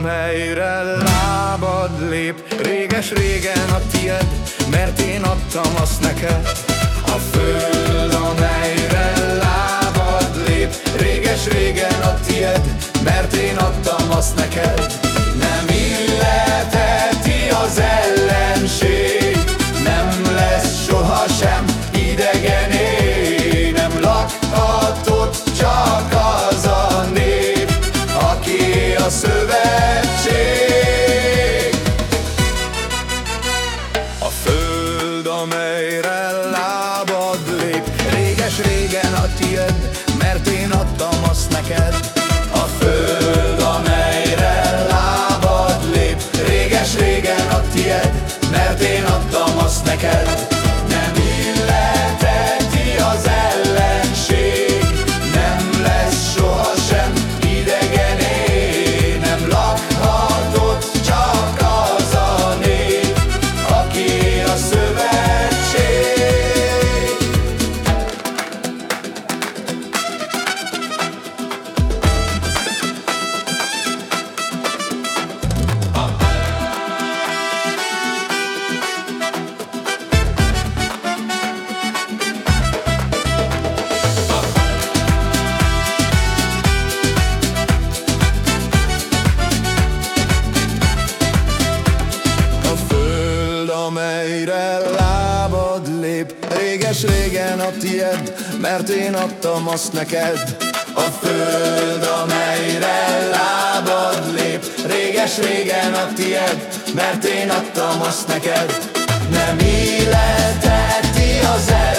amelyre lábad lép. Réges-régen a tied, mert én adtam azt neked. A föld, amelyre lábad lép. Réges-régen a tied, mert én adtam azt neked. Lábad lép. Réges-régen a tied, mert én adtam azt neked. A föld, amelyre lábad lép. Réges-régen a tied, mert én adtam azt neked amelyre lábad lép. Réges-régen a tied, mert én adtam azt neked. A föld, amelyre lábad lép. Réges-régen a tied, mert én adtam azt neked. Nem illeteti az ellenség